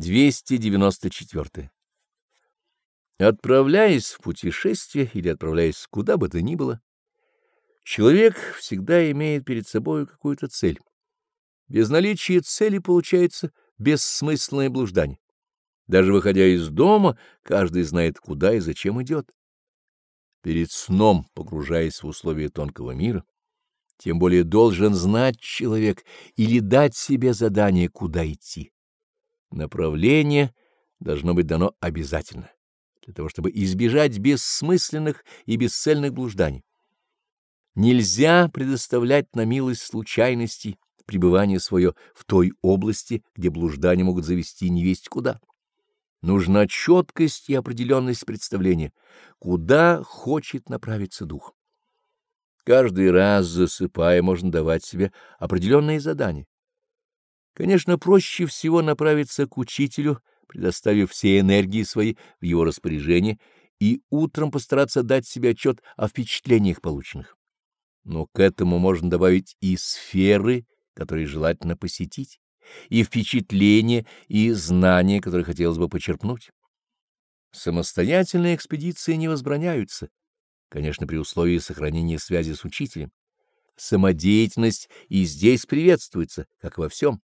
294. Отправляясь в путешествие или отправляясь куда бы то ни было, человек всегда имеет перед собой какую-то цель. Без наличия цели получается бессмысленное блуждание. Даже выходя из дома, каждый знает, куда и зачем идет. Перед сном, погружаясь в условия тонкого мира, тем более должен знать человек или дать себе задание, куда идти. Направление должно быть дано обязательно, для того чтобы избежать бессмысленных и бесцельных блужданий. Нельзя предоставлять на милость случайностей пребывание свое в той области, где блуждания могут завести невесть куда. Нужна четкость и определенность представления, куда хочет направиться дух. Каждый раз, засыпая, можно давать себе определенные задания. Конечно, проще всего направиться к учителю, предоставив все энергии свои в его распоряжение, и утром постараться дать себе отчет о впечатлениях полученных. Но к этому можно добавить и сферы, которые желательно посетить, и впечатления, и знания, которые хотелось бы почерпнуть. Самостоятельные экспедиции не возбраняются, конечно, при условии сохранения связи с учителем. Самодеятельность и здесь приветствуется, как во всем.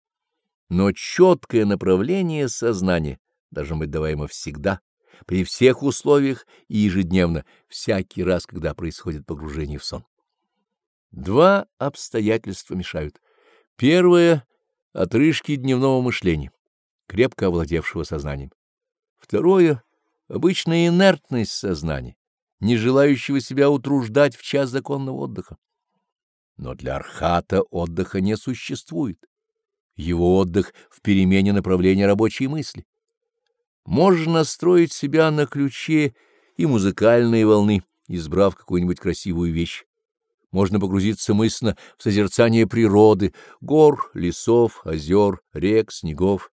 Но четкое направление сознания должно быть даваемо всегда, при всех условиях и ежедневно, всякий раз, когда происходит погружение в сон. Два обстоятельства мешают. Первое — отрыжки дневного мышления, крепко овладевшего сознанием. Второе — обычная инертность сознания, не желающего себя утруждать в час законного отдыха. Но для архата отдыха не существует его отдых в перемене направления рабочей мысли. Можно настроить себя на ключе и музыкальные волны, избрав какую-нибудь красивую вещь. Можно погрузиться мысленно в созерцание природы, гор, лесов, озер, рек, снегов.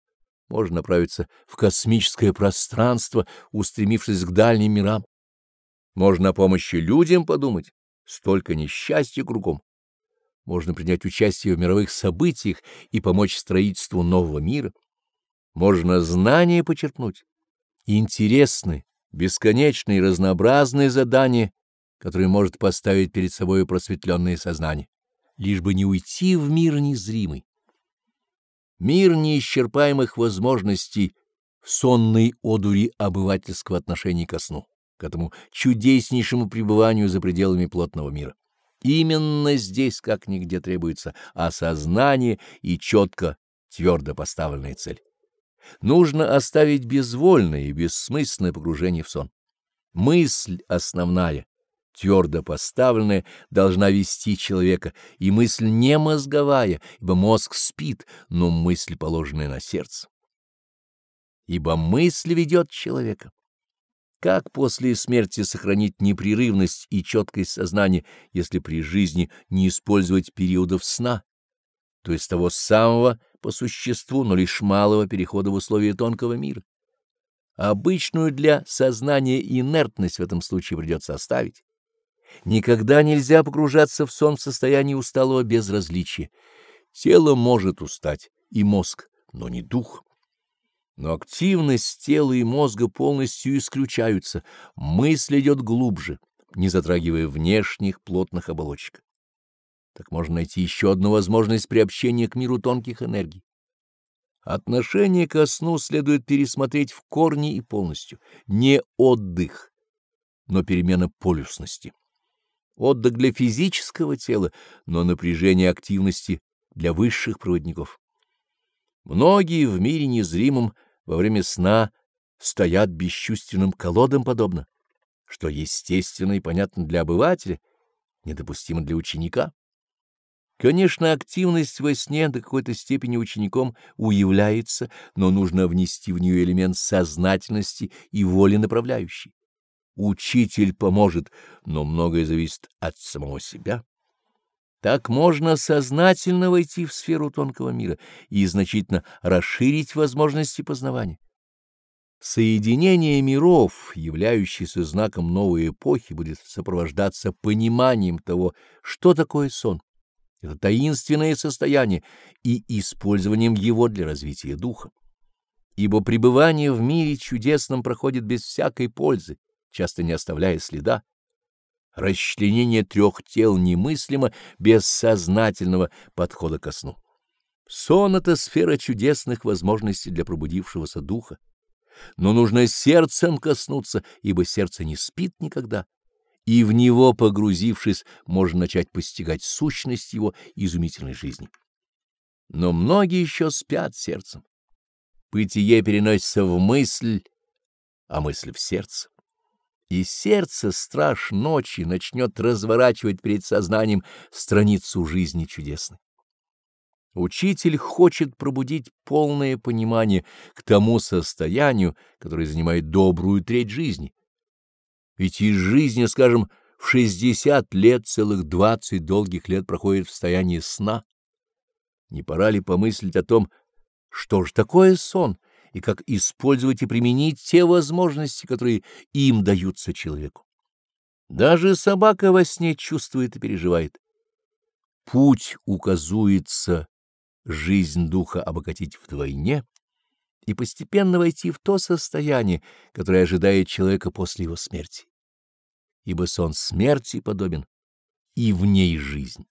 Можно направиться в космическое пространство, устремившись к дальним мирам. Можно о помощи людям подумать, столько несчастья кругом можно принять участие в мировых событиях и помочь строительству нового мира. Можно знания почерпнуть. Интересны, бесконечные разнообразные задания, которые может поставить перед собой просветленное сознание, лишь бы не уйти в мир незримый. Мир неисчерпаемых возможностей в сонной одури обывательского отношения ко сну, к этому чудеснейшему пребыванию за пределами плотного мира. Именно здесь, как нигде, требуется осознание и четко, твердо поставленная цель. Нужно оставить безвольное и бессмысленное погружение в сон. Мысль основная, твердо поставленная, должна вести человека, и мысль не мозговая, ибо мозг спит, но мысль, положенная на сердце. Ибо мысль ведет человека. Как после смерти сохранить непрерывность и четкость сознания, если при жизни не использовать периодов сна, то есть того самого по существу, но лишь малого перехода в условия тонкого мира? Обычную для сознания инертность в этом случае придется оставить. Никогда нельзя погружаться в сон в состоянии усталого безразличия. Тело может устать, и мозг, но не дух. Но активность тела и мозга полностью исключаются, мысль идет глубже, не затрагивая внешних плотных оболочек. Так можно найти еще одну возможность приобщения к миру тонких энергий. Отношение ко сну следует пересмотреть в корне и полностью. Не отдых, но перемена полюсности. Отдых для физического тела, но напряжение активности для высших проводников. Многие в мире незримом во время сна стоят бесчувственным колодам подобно, что естественно и понятно для обывателя, недопустимо для ученика. Конечно, активность во сне до какой-то степени учеником уявляется, но нужно внести в нее элемент сознательности и воли направляющей. Учитель поможет, но многое зависит от самого себя. Так можно сознательно войти в сферу тонкого мира и значительно расширить возможности познавания. Соединение миров, являющееся знаком новой эпохи, будет сопровождаться пониманием того, что такое сон, это таинственное состояние, и использованием его для развития духа. ибо пребывание в мире чудесном проходит без всякой пользы, часто не оставляя следа. Расчленение трех тел немыслимо без сознательного подхода ко сну. Сон — это сфера чудесных возможностей для пробудившегося духа. Но нужно сердцем коснуться, ибо сердце не спит никогда, и в него, погрузившись, можно начать постигать сущность его изумительной жизни. Но многие еще спят сердцем. Бытие переносится в мысль, а мысль в сердце и сердце страж ночи начнет разворачивать перед сознанием страницу жизни чудесной. Учитель хочет пробудить полное понимание к тому состоянию, которое занимает добрую треть жизни. Ведь из жизни, скажем, в 60 лет целых 20 долгих лет проходит в состоянии сна. Не пора ли помыслить о том, что же такое сон — и как использовать и применить те возможности, которые им даются человеку. Даже собака во сне чувствует и переживает. Путь указуется жизнь духа обогатить вдвойне и постепенно войти в то состояние, которое ожидает человека после его смерти. Ибо сон смерти подобен, и в ней жизнь.